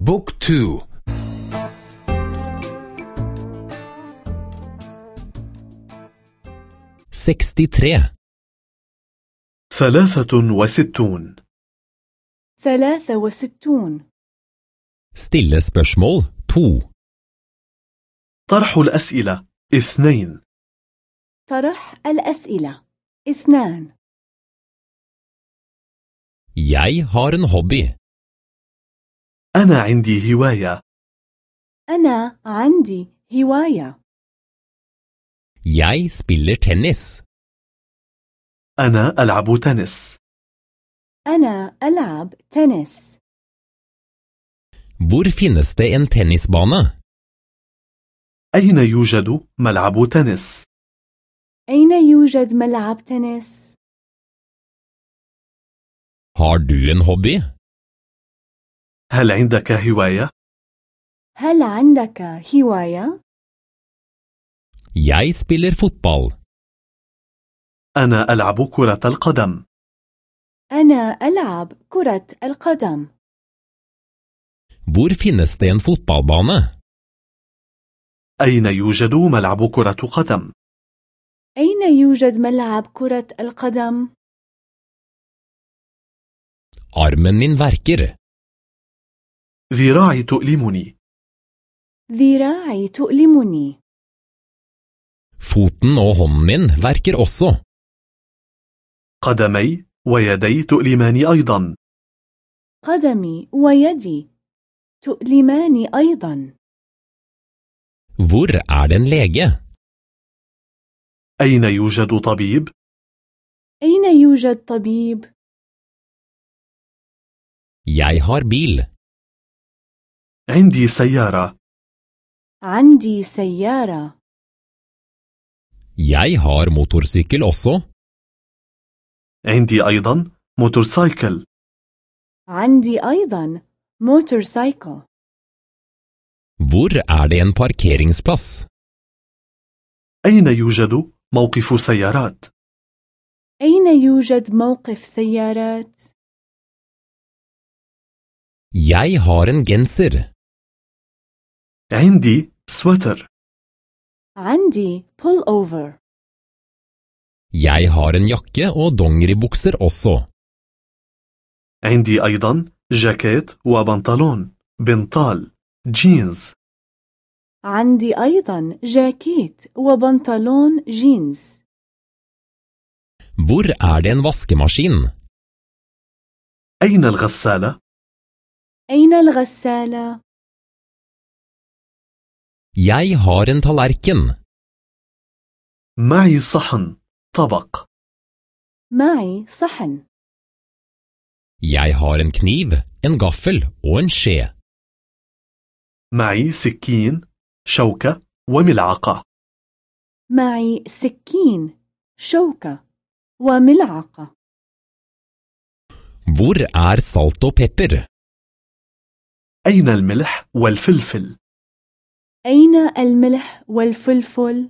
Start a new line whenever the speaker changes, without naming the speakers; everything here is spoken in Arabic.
Book
to. Sekstitre.
ثلاثة وستون.
ثلاثة وستون.
Stille spørsmål 2
طرح الأسئلة. اثنين.
طرح الأسئلة. اثنان.
Jeg har en hobby.
أنا عندي هواية
أنا عندي هواية
Jeg spiller tennis.
أنا ألعب تنس
أنا ألعب تنس
Hvor finnes det en tennisbane?
أين يوجد ملعب تنس؟
أين يوجد ملعب تنس؟
Har du en hobby?
هل عندك هواية؟
هل عندك هواية؟
Jeg spiller fotball.
أنا ألعب كرة القدم
أنا ألعب كرة القدم
Hvor finnes det en fotballbane?
أين يوجد ملعب كرة قدم؟
أين يوجد ملعب كرة القدم؟
Armen min verker.
ذراعي تؤلمني
ذراعي تؤلمني
Foten og hånden min verker også.
قدمي ويدي تؤلماني أيضا
قدمي ويدي تؤلماني أيضا
Hvor er det en lege?
أين يوجد طبيب؟
أين يوجد طبيب؟
Jeg har bil.
عندي سيارة
عندي سيارة
Jeg har motorsykkel også.
عندي أيضا motorcycle
عندي أيضا motorcycle
Hvor er det en parkeringsplass?
أين يوجد موقف سيارات؟
أين يوجد موقف سيارات؟
Jeg har en genser.
عندي سويتر
عندي pullover
Jeg har en jakke og dongeribukser også.
عندي أيضا جاكيت وبنطلون بنطال جينز
عندي أيضا جاكيت وبنطلون جينز
Hvor er det en vaskemaskin?
أين الغسالة؟
أين الغسالة؟
Jeg har en tallerken.
معي صحن طبق
معي صحن
Jeg har en kniv, en gaffel og en skje.
معي سكين شوكة وملعقة
معي سكين شوكة وملعقة
Hvor er salt og pepper?
أين الملح والفلفل؟
أين الملح والفلفل؟